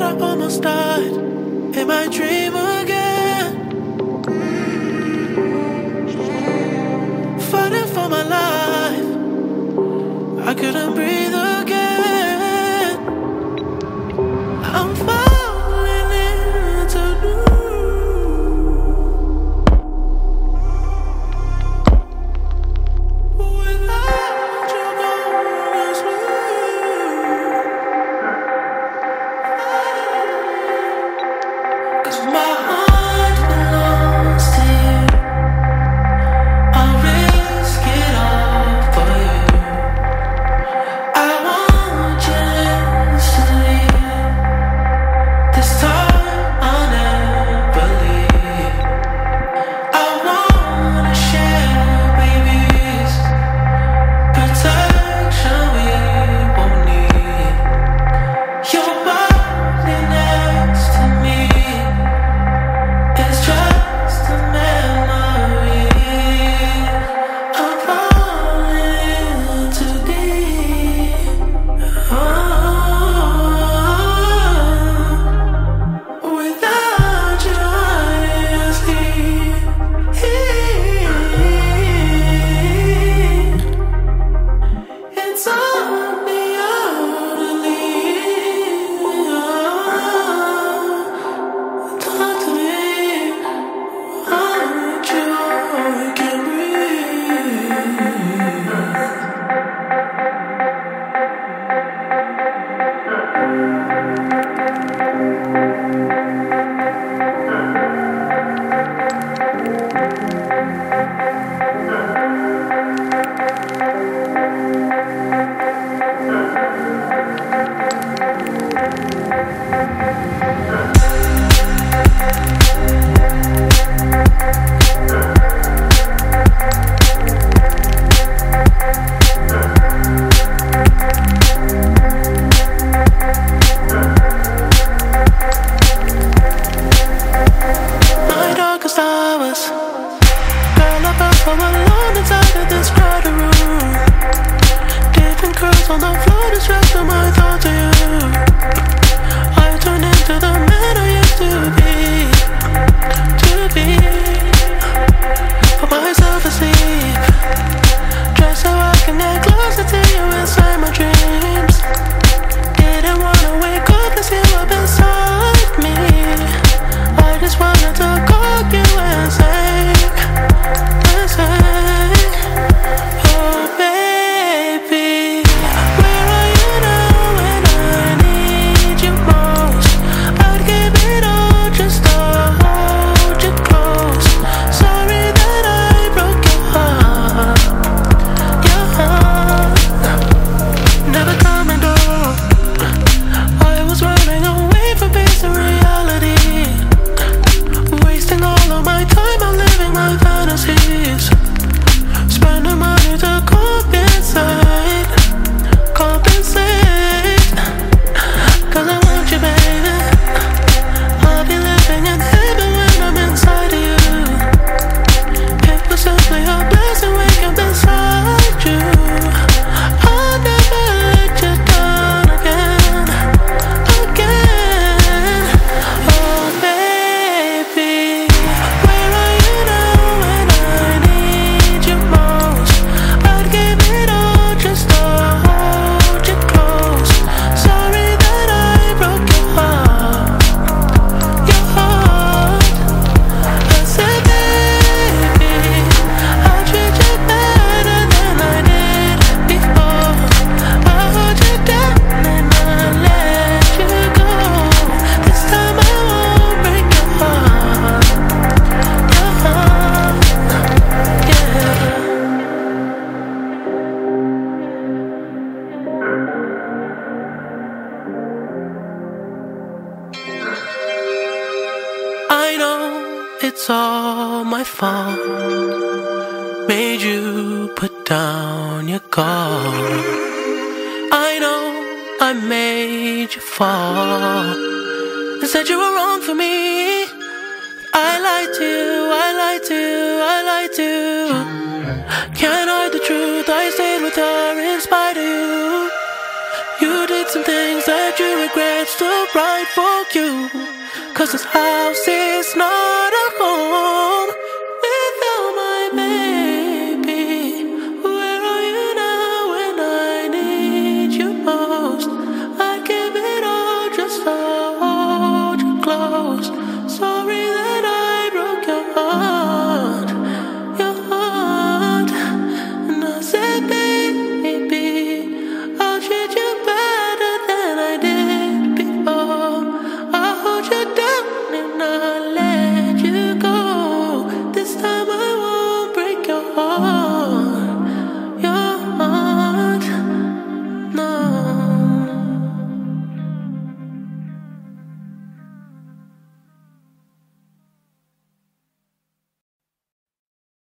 that I almost died in my dream again. Fighting for my life, I couldn't breathe. it's all my fault. Made you put down your guard. I know I made you fall. And said you were wrong for me. I lied to you, I lied to you, I lied to you. Can't hide the truth, I stayed with her in spite of you. You did some things that you regret, still right for you. Cause this house is not a home.